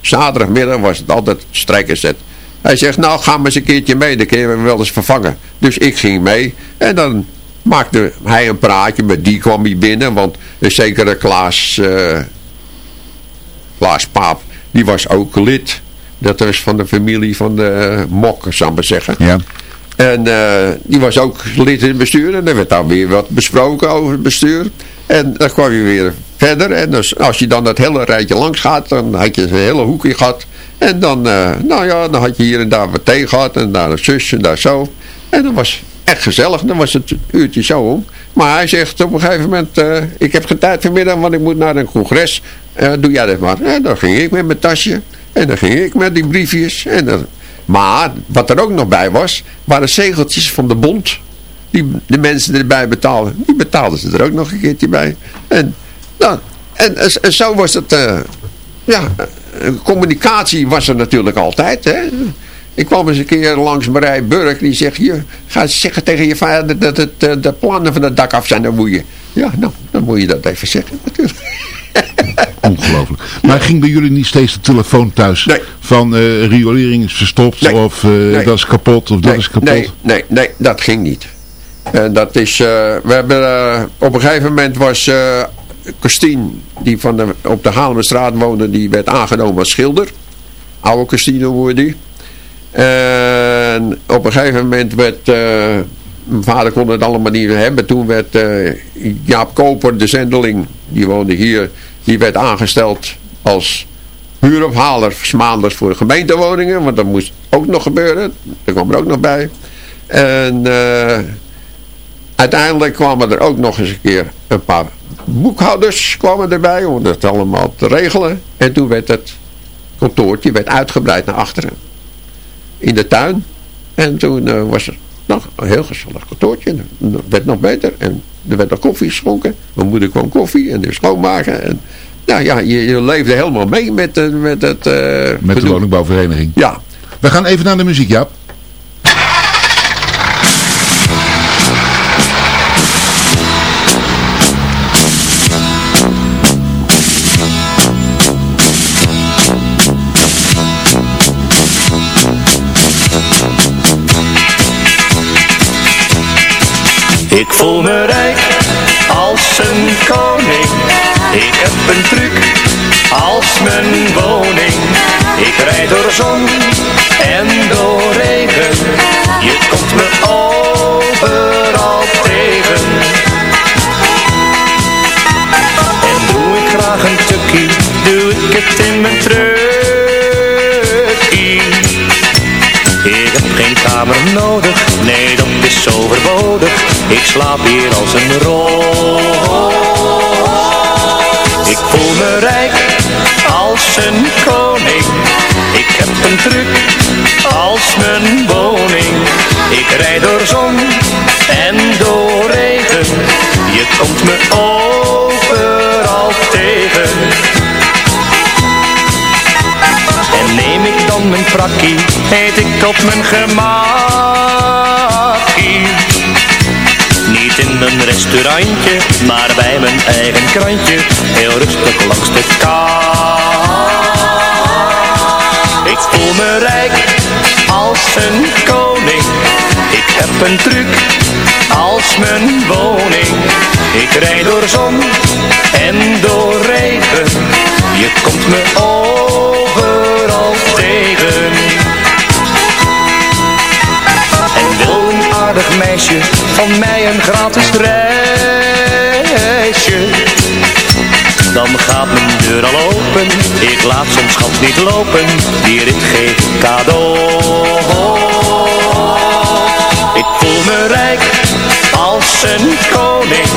Zaterdagmiddag was het altijd strijkerzet. Hij zegt, nou ga maar eens een keertje mee, dan kun je hem wel eens vervangen. Dus ik ging mee en dan maakte hij een praatje, met die kwam hij binnen, want een zekere Klaas, uh, Klaas Paap, die was ook lid. Dat was van de familie van de Mok, zou ik maar zeggen. Ja. En uh, die was ook lid in het bestuur en er werd dan weer wat besproken over het bestuur. En dan kwam je weer verder en dus als je dan dat hele rijtje langs gaat, dan had je een hele hoekje gehad en dan, uh, nou ja, dan had je hier en daar wat thee gehad en daar een zusje en daar zo. En dat was echt gezellig. Dan was het uurtje zo om. Maar hij zegt op een gegeven moment, uh, ik heb geen tijd vanmiddag, want ik moet naar een congres. Uh, doe jij dat maar. En dan ging ik met mijn tasje. En dan ging ik met die briefjes. En dan, maar wat er ook nog bij was, waren zegeltjes van de bond. Die de mensen erbij betaalden. Die betaalden ze er ook nog een keertje bij. En, nou, en, en zo was het, ja, communicatie was er natuurlijk altijd. Hè? Ik kwam eens een keer langs Marij Burg. Die zegt, je gaat zeggen tegen je vader dat het, eh, de plannen van het dak af zijn. Dan moet je, ja, nou, dan moet je dat even zeggen natuurlijk. Ongelooflijk. Maar ging bij jullie niet steeds de telefoon thuis? Nee. Van uh, riolering is verstopt of uh, dat is kapot of dat is kapot? Nee, nee, nee, dat ging niet. En dat is, uh, we hebben op een gegeven moment was Christine, die van de, op de Haarlemmerstraat woonde, die werd aangenomen als schilder. Oude Christine hoorde die. En op een gegeven moment werd... Uh, mijn vader kon het allemaal niet hebben. Toen werd uh, Jaap Koper, de zendeling, die woonde hier, die werd aangesteld als huurophalers maandelijks voor gemeentewoningen, want dat moest ook nog gebeuren. Dat kwam er ook nog bij. En uh, uiteindelijk kwamen er ook nog eens een keer een paar boekhouders kwamen erbij om dat allemaal te regelen. En toen werd het kantoortje werd uitgebreid naar achteren. In de tuin. En toen uh, was er nog een heel gezellig kantoortje. Het werd nog beter. En er werd nog koffie geschonken. Mijn moeder kwam koffie en de schoonmaken. En nou ja, je, je leefde helemaal mee met, uh, met het... Uh, met de woningbouwvereniging. Ja. We gaan even naar de muziek, Jaap. Voel me rijk als een koning. Ik heb een truc als mijn woning. Ik rijd door zon en door regen. Je komt me overal tegen. En doe ik graag een tukkie, doe ik het in mijn truckie. Ik slaap hier als een roos. Ik voel me rijk als een koning. Ik heb een truc als mijn woning. Ik rijd door zon en door regen. Je komt me overal tegen. En neem ik dan mijn frakkie, eet ik op mijn gemakkie. In een restaurantje, maar bij mijn eigen krantje, heel rustig langs de kant. Ik voel me rijk als een koning, ik heb een truc als mijn woning. Ik rijd door zon en door regen, je komt me overal tegen. Aardig meisje van mij een gratis reisje. Dan gaat mijn deur al open Ik laat soms schat niet lopen Die rit geef ik cadeau. Ik voel me rijk als een koning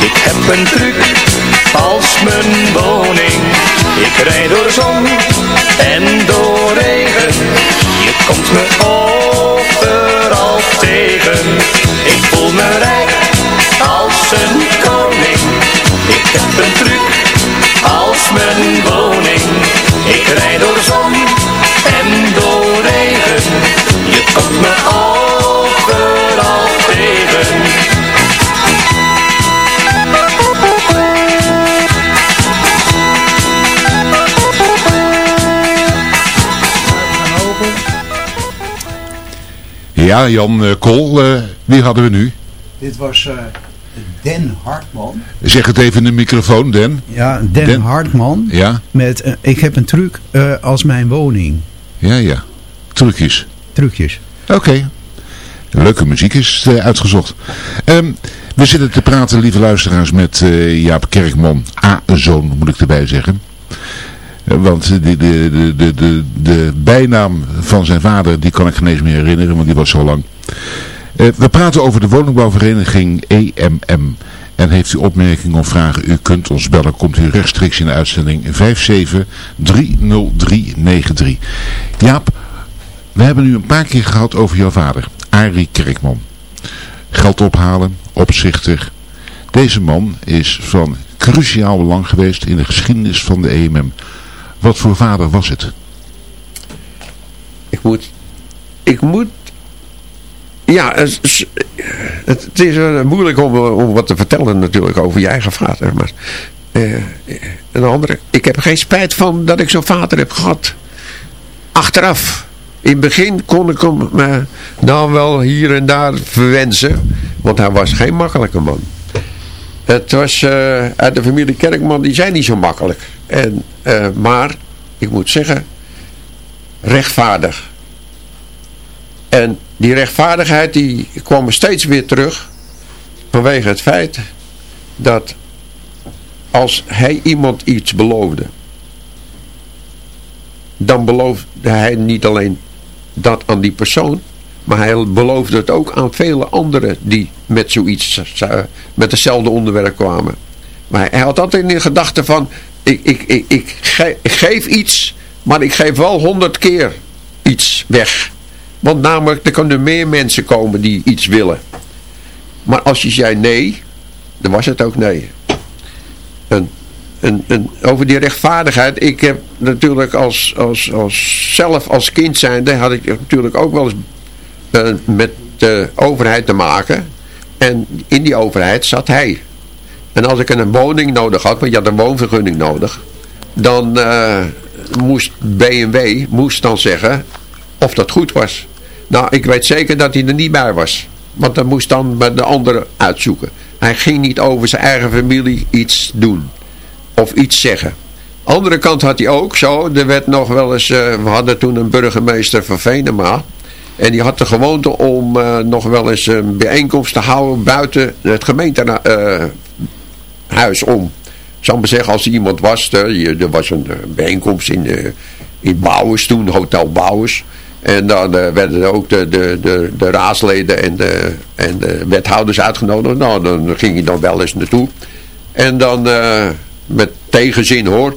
Ik heb een truc als mijn woning. Ik rijd door zon en door regen Je komt me overal tegen Ik voel me rijk als een koning. Ik heb een truc als mijn woning. Ik rijd door zon en door regen. Je komt me overal Ja, Jan uh, Kool, uh, wie hadden we nu? Dit was uh, Den Hartman. Zeg het even in de microfoon, Den. Ja, Den, Den. Hartman. Ja. Met, ik heb een truc als mijn woning. Ja, ja. Trucjes. Trucjes. Oké. Okay. Leuke muziek is uitgezocht. Um, we zitten te praten, lieve luisteraars, met Jaap Kerkman, A-zoon moet ik erbij zeggen. Want de, de, de, de, de, bijnaam van zijn vader, die kan ik geen eens meer herinneren, want die was zo lang. Uh, we praten over de woningbouwvereniging EMM. En heeft u opmerkingen of vragen, u kunt ons bellen. Komt u rechtstreeks in de uitzending 5730393. Jaap, we hebben nu een paar keer gehad over jouw vader, Arie Kerkman. Geld ophalen, opzichter. Deze man is van cruciaal belang geweest in de geschiedenis van de EMM. Wat voor vader was het? Ik moet... Ik moet... Ja, het, is moeilijk om, om wat te vertellen natuurlijk over je eigen vader. Maar uh, een andere... Ik heb geen spijt van dat ik zo'n vader heb gehad. Achteraf. In het begin kon ik hem uh, dan wel hier en daar verwensen. Want hij was geen makkelijke man. Het was uh, uit de familie Kerkman, die zijn niet zo makkelijk. En, uh, maar, ik moet zeggen, rechtvaardig. En die rechtvaardigheid die kwam steeds weer terug. Vanwege het feit dat als hij iemand iets beloofde. dan beloofde hij niet alleen dat aan die persoon, maar hij beloofde het ook aan vele anderen die met zoiets, met hetzelfde onderwerp kwamen. Maar hij had altijd in de gedachte van, ik, ik, ik, ik, geef iets, maar ik geef wel honderd keer iets weg. Want namelijk, er kunnen meer mensen komen die iets willen. Maar als je zei nee, dan was het ook nee. En, en, en over die rechtvaardigheid, ik heb natuurlijk als, als, als zelf als kind zijnde, had ik natuurlijk ook wel eens uh, met de overheid te maken. En in die overheid zat hij. En als ik een woning nodig had, want je had een woonvergunning nodig, dan uh, moest BMW moest dan zeggen of dat goed was. Nou, ik weet zeker dat hij er niet bij was. Want dan moest dan met de anderen uitzoeken. Hij ging niet over zijn eigen familie iets doen. Of iets zeggen. Andere kant had hij ook zo. Er werd nog wel eens, uh, we hadden toen een burgemeester van Venema. En die had de gewoonte om uh, nog wel eens een bijeenkomst te houden buiten het gemeentehuis uh, om. Ik zal maar zeggen, als er iemand was, er, er was een bijeenkomst in, uh, in Bouwers toen, Hotel Bouwers. En dan werden ook de, de, de, de raadsleden en de, en de wethouders uitgenodigd. Nou, dan ging je dan wel eens naartoe. En dan met tegenzin hoor.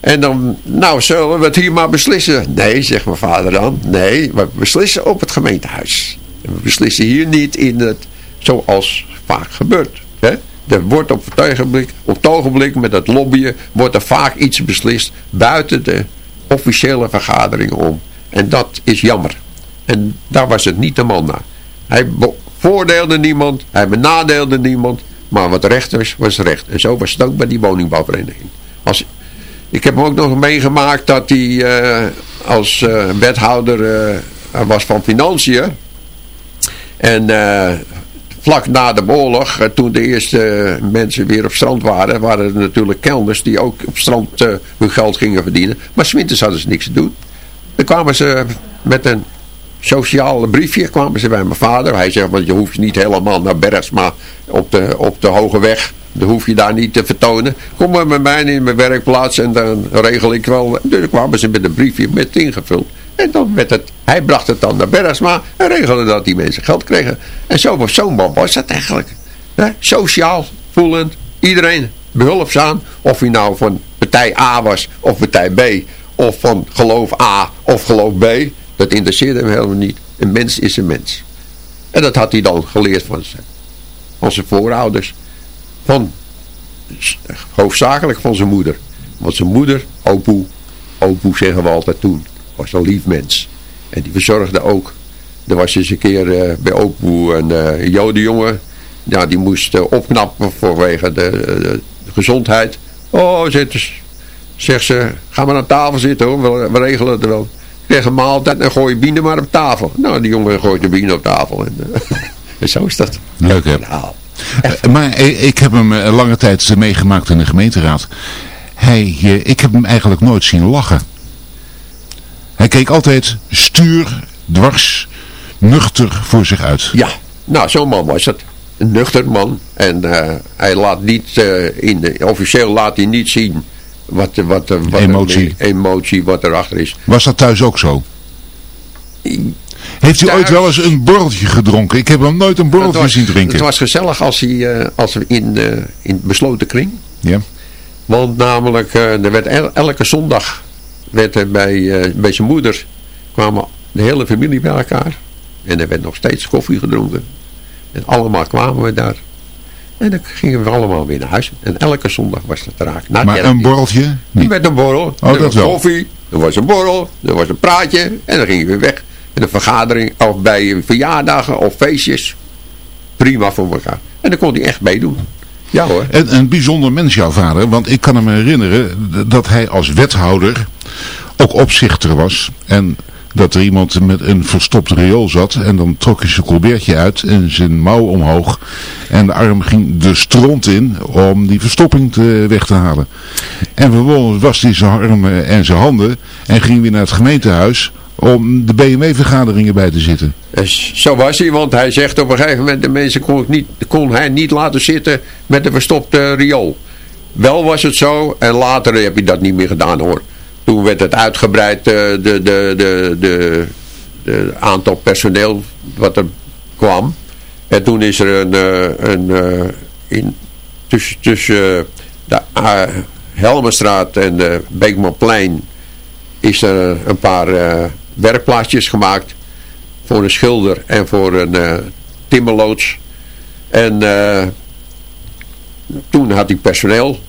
En dan, nou zullen we het hier maar beslissen. Nee, zegt mijn vader dan. Nee, we beslissen op het gemeentehuis. We beslissen hier niet in het, zoals vaak gebeurt. Hè? Er wordt op het, ogenblik, op met het lobbyen, wordt er vaak iets beslist buiten de officiële vergaderingen om. En dat is jammer. En daar was het niet de man naar. Hij voordeelde niemand, hij benadeelde niemand, maar wat recht was, was recht. En zo was het ook bij die woningbouwvereniging. Als, ik heb ook nog meegemaakt dat hij uh, als uh, wethouder uh, was van Financiën. En vlak na de oorlog, toen de eerste mensen weer op strand waren, waren er natuurlijk kelners die ook op strand hun geld gingen verdienen. Maar sminters hadden ze niks te doen. Dan kwamen ze met een sociaal briefje kwamen ze bij mijn vader. Hij zegt, want je hoeft niet helemaal naar Bergsma op de, op de Hoge Weg. Dan hoef je daar niet te vertonen. Kom maar met mij in mijn werkplaats en dan regel ik wel. Dus kwamen ze met een briefje met ingevuld. En dan werd het, hij bracht het dan naar Bergsma en regelde dat die mensen geld kregen. En zo, zo'n man was dat eigenlijk. Sociaal, voelend, iedereen behulpzaam. Of hij nou van partij A was of partij B of van geloof A of geloof B. Dat interesseerde hem helemaal niet. Een mens is een mens. En dat had hij dan geleerd van zijn, van zijn voorouders. Van, hoofdzakelijk van zijn moeder. Want zijn moeder, opoe, opoe zeggen we altijd toen, was een lief mens. En die verzorgde ook. Er was eens een keer uh, bij opoe een uh, jodenjongen. Ja, die moest uh, opknappen vanwege de, de, gezondheid. Oh, eens Zegt ze, ga maar aan tafel zitten hoor, we, regelen het wel. Krijg een maaltijd en gooi je bienen maar op tafel. Nou, die jongen gooit de bienen op tafel. En, uh, zo is dat. Leuk hè? Nou, maar ik heb hem lange tijd meegemaakt in de gemeenteraad. Hij, uh, ik heb hem eigenlijk nooit zien lachen. Hij keek altijd stuur, dwars, nuchter voor zich uit. Ja, nou zo'n man was het. Een nuchter man. En hij laat niet, in de, officieel laat hij niet zien wat, wat, wat emotie. emotie wat erachter is. Was dat thuis ook zo? Heeft u ooit wel eens een borreltje gedronken? Ik heb hem nooit een borreltje zien drinken. Het was gezellig als, hij, uh, als we in, uh, in besloten kring. Ja. Want namelijk, uh, er werd elke zondag werd er bij, bij zijn moeder kwamen de hele familie bij elkaar. En er werd nog steeds koffie gedronken. En allemaal kwamen we daar. En dan gingen we allemaal weer naar huis. En elke zondag was het raak. Na maar een borreltje? Niet. Met een borrel. Oh, er was koffie. Er was een borrel. Er was een praatje. En dan gingen we weer weg. En een vergadering. Of bij verjaardagen of feestjes. Prima voor elkaar. En dan kon hij echt meedoen. Ja hoor. En een bijzonder mens jouw vader. Want ik kan hem herinneren dat hij als wethouder ook opzichter was. En dat er iemand met een verstopt riool zat. En dan trok hij zijn colbertje uit en zijn mouw omhoog. En de arm ging de stront in om die verstopping te, weg te halen. En vervolgens was hij zijn armen en zijn handen en ging weer naar het gemeentehuis om de BMW-vergaderingen bij te zitten. Zo was hij, want hij zegt op een gegeven moment, de mensen kon, ik niet, kon hij niet laten zitten met een verstopte riool. Wel was het zo, en later heb je dat niet meer gedaan hoor. Toen werd het uitgebreid, de, de, de, de, de aantal personeel wat er kwam. En toen is er een, een in, tussen, tussen de Helmenstraat en de Beekmanplein is er een paar werkplaatsjes gemaakt voor een schilder en voor een timmerloods. En toen had hij personeel.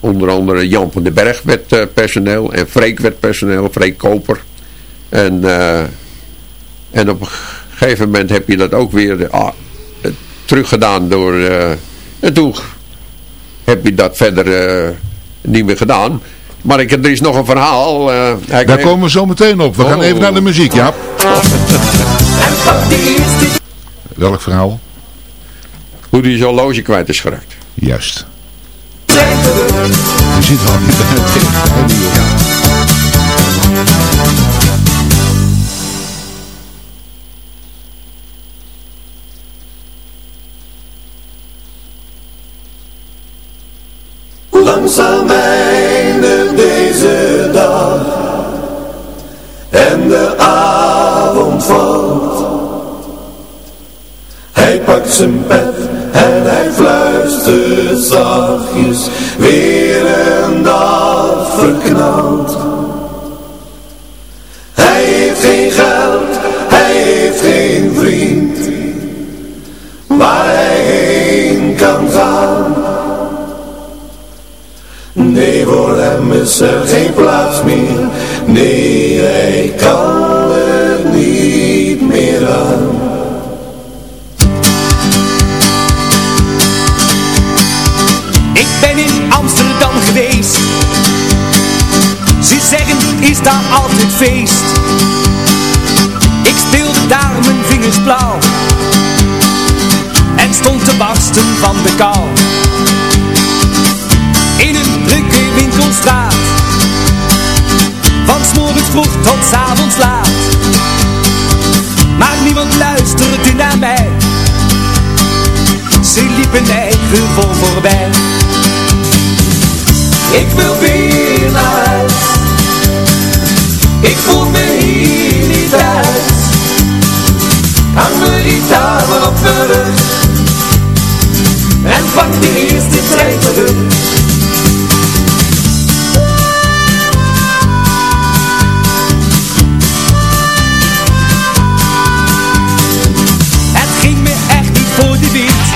Onder andere Jan van den Berg werd uh, personeel. En Freek werd personeel. Freek Koper. En, en op een gegeven moment heb je dat ook weer ah, teruggedaan door... en toen heb je dat verder niet meer gedaan. Maar ik, er is nog een verhaal. Daar komen we zo meteen op. We gaan even naar de muziek, ja. Welk verhaal? Hoe die zo loge kwijt is geraakt. Juist. Je wel niet bij het Langzaam eindigt deze dag en de avond valt. Hij pakt zijn pet weer een dag verknald. Hij heeft geen geld, hij heeft geen vriend, waar hij heen kan gaan. Nee, voor hem is er geen plaats meer, nee, hij kan het niet meer aan. Is daar altijd feest. Ik speelde daar mijn vingers blauw. En stond te barsten van de kou. In een drukke winkelstraat. Van s'morgens vroeg tot s'avonds laat. Maar niemand luisterde naar mij. Ze liepen mij vol voorbij. Ik wil weer naar voel me hier niet thuis Hang mijn gitaar maar op mijn En pak de eerste trein terug. Het ging me echt niet voor de wind.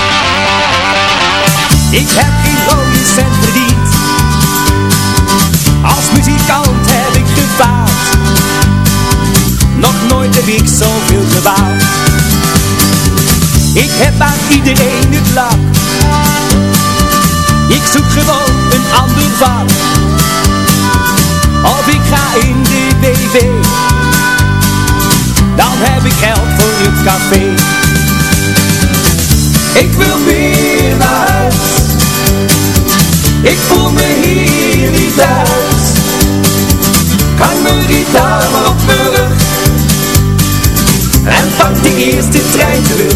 Ik heb ik heb aan iedereen het lak. Ik zoek gewoon een ander vak. Of ik ga in de BV Dan heb ik geld voor het café. Ik wil weer naar huis. Ik voel me hier niet thuis. Kan mijn gitaar maar op mijn eerste trein terug.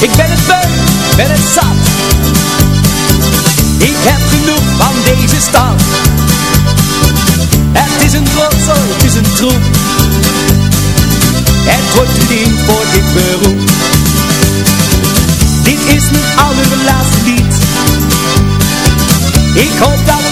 Ik ben het beu, ben het zat. Ik hoop dat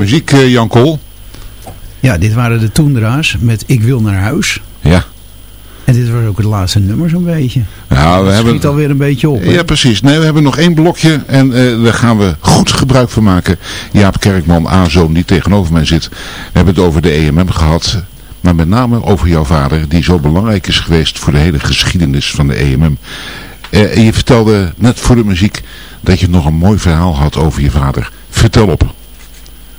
muziek, Jan Kool. Ja, dit waren de Toendra's met Ik wil naar huis. Ja. En dit was ook het laatste nummer zo'n beetje. Ja, we Het hebben... schiet alweer een beetje op. hè? Ja, precies. Nee, we hebben nog één blokje en eh, daar gaan we goed gebruik van maken. Jaap Kerkman, aanzoon, die tegenover mij zit. We hebben het over de EMM gehad, maar met name over jouw vader, die zo belangrijk is geweest voor de hele geschiedenis van de EMM. Eh, en je vertelde net voor de muziek dat je nog een mooi verhaal had over je vader. Vertel op.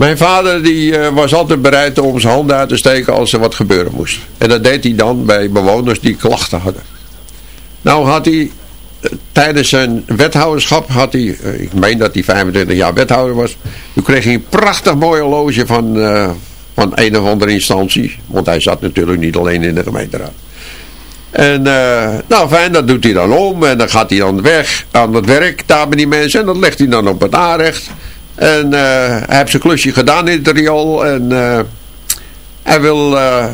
Mijn vader die, eh, was altijd bereid om zijn handen uit te steken als er wat gebeuren moest. En dat deed hij dan bij bewoners die klachten hadden. Nou had hij eh, tijdens zijn wethouderschap, had hij, eh, ik meen dat hij 25 jaar wethouder was. Toen kreeg hij een prachtig mooi horloge van, van een of andere instantie. Want hij zat natuurlijk niet alleen in de gemeenteraad. En nou fijn, dat doet hij dan om en dan gaat hij dan weg aan het werk daar bij die mensen en dat legt hij dan op het aanrecht. En eh, hij heeft zijn klusje gedaan in het riool en eh, hij wil, eh, hij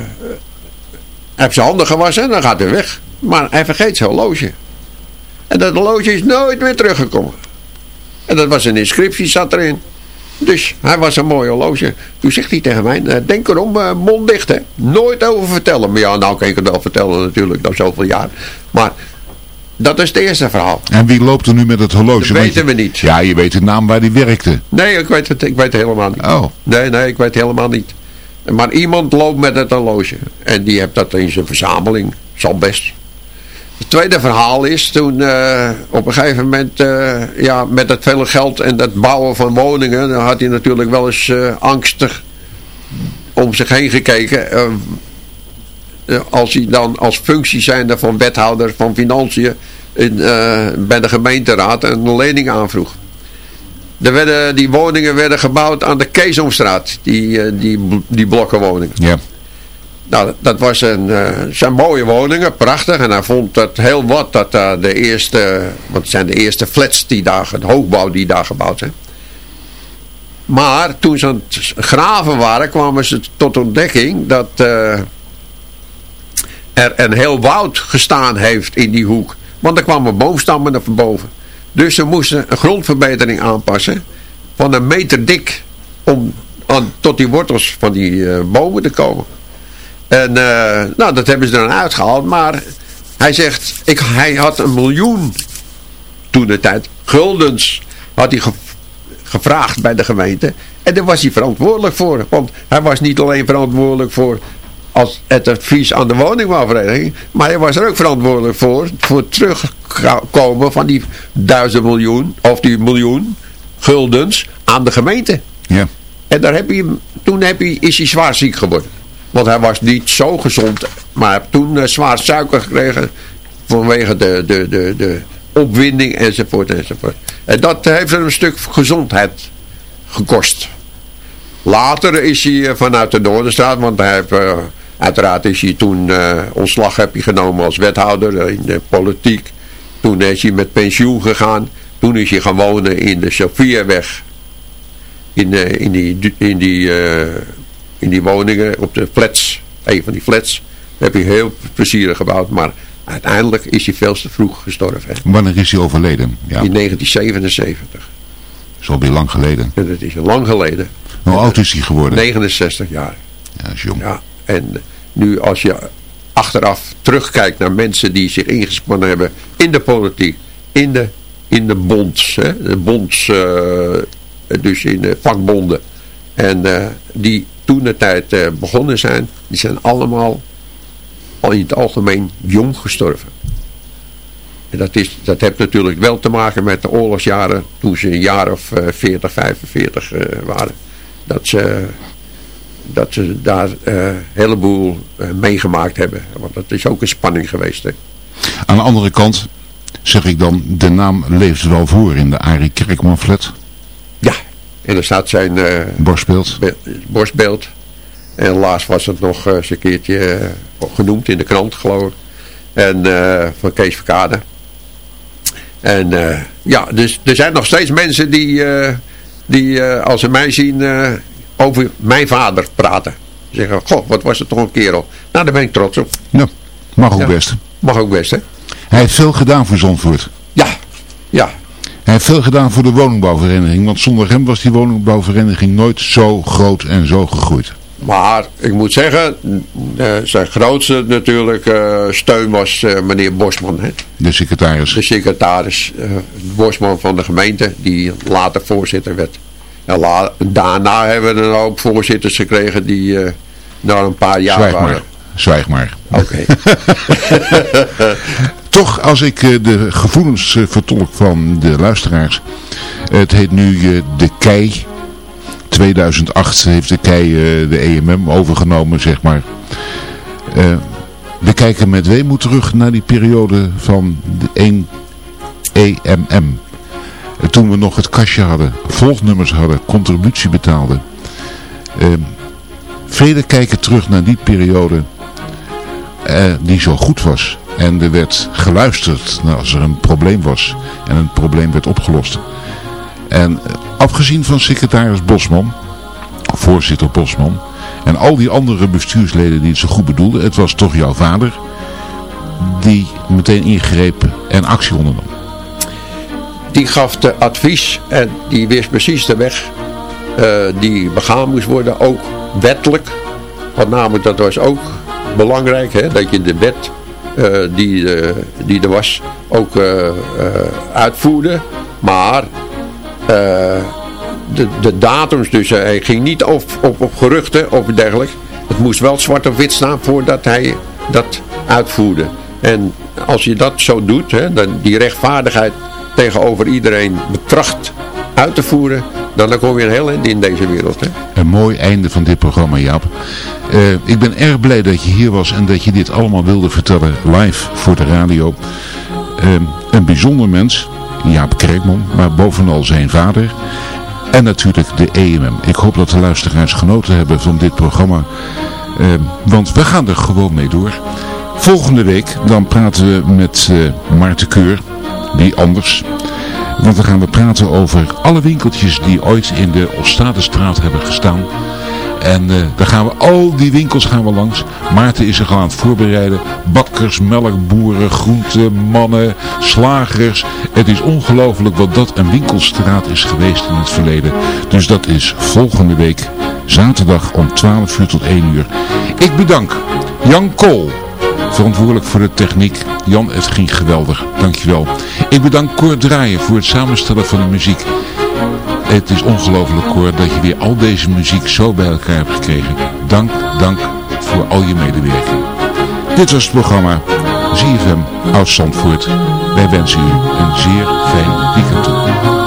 heeft zijn handen gewassen en dan gaat hij weg. Maar hij vergeet zijn horloge. En dat horloge is nooit meer teruggekomen. En dat was een inscriptie zat erin. Dus hij was een mooi horloge. Toen zegt hij tegen mij, eh, denk erom, mond dicht hè. Nooit over vertellen. Maar ja, nou kan ik het wel vertellen natuurlijk, na zoveel jaar. Maar dat is het eerste verhaal. En wie loopt er nu met het horloge? Dat weten je- we niet. Ja, je weet de naam waar die werkte. Nee, ik weet het, ik weet het helemaal niet. Oh. Nee, nee, ik weet het helemaal niet. Maar iemand loopt met het horloge. En die heeft dat in zijn verzameling. Zal best. Het tweede verhaal is toen eh, op een gegeven moment eh, ja, met het vele geld en het bouwen van woningen. Dan had hij natuurlijk wel eens eh, angstig om zich heen gekeken. Eh, als hij dan als functie zijnde van wethouder van financiën in, eh, bij de gemeenteraad een lening aanvroeg. Er werden, die woningen werden gebouwd aan de Keesomstraat. Die, eh, die, die blokkenwoningen. Ja. Nou, dat was een, zijn mooie woningen, prachtig. En hij vond dat heel wat dat daar de eerste, want het zijn de eerste flats die daar, de hoogbouw die daar gebouwd zijn. Maar toen ze aan het graven waren, kwamen ze tot ontdekking dat er een heel woud gestaan heeft in die hoek. Want er kwamen boomstammen naar boven. Dus ze moesten een grondverbetering aanpassen van een meter dik om aan, tot die wortels van die eh, bomen te komen. En eh, nou, dat hebben ze dan uitgehaald. Maar hij zegt, ik, hij had een miljoen toen de tijd, guldens, had hij ge- gevraagd bij de gemeente. En daar was hij verantwoordelijk voor. Want hij was niet alleen verantwoordelijk voor als het advies aan de woningbouwvereniging. Maar hij was er ook verantwoordelijk voor. Voor het terugkomen van die duizend miljoen. Of die miljoen guldens aan de gemeente. Ja. En daar heb hem- toen heb hij, is hij zwaar ziek geworden. Want hij was niet zo gezond. Maar hij heeft toen eh, zwaar suiker gekregen. Vanwege de, de, de, de opwinding enzovoort enzovoort. En dat heeft hem een stuk gezondheid gekost. Later is hij eh, vanuit de Noorderstraat. Want hij heeft, eh, uiteraard is hij toen eh, ontslag heb hij genomen als wethouder eh, in de politiek. Toen is hij met pensioen gegaan. Toen is hij gaan wonen in de Sophiaweg in, eh, in, die, in, die, in die woningen, op de flats, een van die flats, heb hij heel plezierig gebouwd. Maar uiteindelijk is hij veel te vroeg gestorven. Wanneer is hij overleden? Ja, In 1977. dat is alweer lang geleden. En dat is lang geleden. Hoe oud is hij geworden? 69 jaar. Ja, dat is jong. Ja, en nu als je achteraf terugkijkt naar mensen die zich ingespannen hebben in de politiek, in de, in de bonds, hè, de bonds, eh, dus in de vakbonden, en eh, die toen de tijd eh, begonnen zijn, die zijn allemaal al in het algemeen jong gestorven. En dat, is, dat heeft natuurlijk wel te maken met de oorlogsjaren, toen ze een jaar of eh, 40, 45 eh, waren. Dat ze dat ze daar eh, een heleboel eh, meegemaakt hebben. Want dat is ook een spanning geweest. Hè. Aan de andere kant zeg ik dan, de naam leeft wel voor in de Arie Kerkman flat. Ja, en er staat zijn eh, Borstbeeld. be- borstbeeld. En laatst was het nog eens een keertje genoemd in de krant, geloof ik. En van Kees Verkade. En ja, dus er zijn nog steeds mensen die, die als ze mij zien, over mijn vader praten. Zeggen, goh, wat was het toch een kerel. Nou, daar ben ik trots op. Ja, mag ook Ja. best. Mag ook best, hè? Hij heeft veel gedaan voor Zandvoort. Ja, ja. Hij heeft veel gedaan voor de woningbouwvereniging. Want zonder hem was die woningbouwvereniging nooit zo groot en zo gegroeid. maar ik moet zeggen, eh, zijn grootste natuurlijk eh, steun was eh, meneer Bosman. Hè? De secretaris. De secretaris Bosman van de gemeente, die later voorzitter werd. En la daarna hebben we een hoop voorzitters gekregen die na een paar jaar Zwijg waren. maar. Zwijg maar. Oké. Toch, als ik de gevoelens vertolk van de luisteraars. Het heet nu de KEI 2008 heeft de KEI de EMM overgenomen, zeg maar. We kijken met weemoed terug naar die periode van de 1 EMM. Toen we nog het kastje hadden, volgnummers hadden, contributie betaalden. Uh, velen kijken terug naar die periode uh, die zo goed was. En er werd geluisterd als er een probleem was. En een probleem werd opgelost. En afgezien van secretaris Bosman, voorzitter Bosman, en al die andere bestuursleden die het zo goed bedoelden, het was toch jouw vader, die meteen ingreep en actie ondernam. Die gaf de advies en die wist precies de weg uh, die begaan moest worden, ook wettelijk. Want namelijk dat was ook belangrijk, hè, dat je de wet uh, die, uh, die er was ook uitvoerde. Maar de, de datums dus, hij ging niet op, op, op geruchten of dergelijke. Het moest wel zwart op wit staan voordat hij dat uitvoerde. En als je dat zo doet, hè, dan die rechtvaardigheid tegenover iedereen betracht uit te voeren, dan, dan kom je een heel eind in deze wereld. Hè. Een mooi einde van dit programma, Jaap. Uh, ik ben erg blij dat je hier was en dat je dit allemaal wilde vertellen live voor de radio. Uh, een bijzonder mens, Jaap Kreekman, maar bovenal zijn vader. En natuurlijk de EMM. Ik hoop dat de luisteraars genoten hebben van dit programma. Uh, want we gaan er gewoon mee door. Volgende week dan praten we met Maarten Keur. Die anders. Want dan gaan we praten over alle winkeltjes die ooit in de Ostadestraat hebben gestaan. En uh, dan gaan we al die winkels gaan we langs. Maarten is zich al aan het voorbereiden. Bakkers, melkboeren, groentemannen, slagers. Het is ongelooflijk wat dat een winkelstraat is geweest in het verleden. Dus dat is volgende week zaterdag om 12 uur tot 1 uur. Ik bedank Jan Kool. Verantwoordelijk voor de techniek. Jan, het ging geweldig. Dankjewel. Ik bedank Cor Draaien voor het samenstellen van de muziek. Het is ongelooflijk hoor dat je weer al deze muziek zo bij elkaar hebt gekregen. Dank, dank voor al je medewerking. Dit was het programma ZFM Oud Zandvoort. Wij wensen u een zeer fijn weekend toe.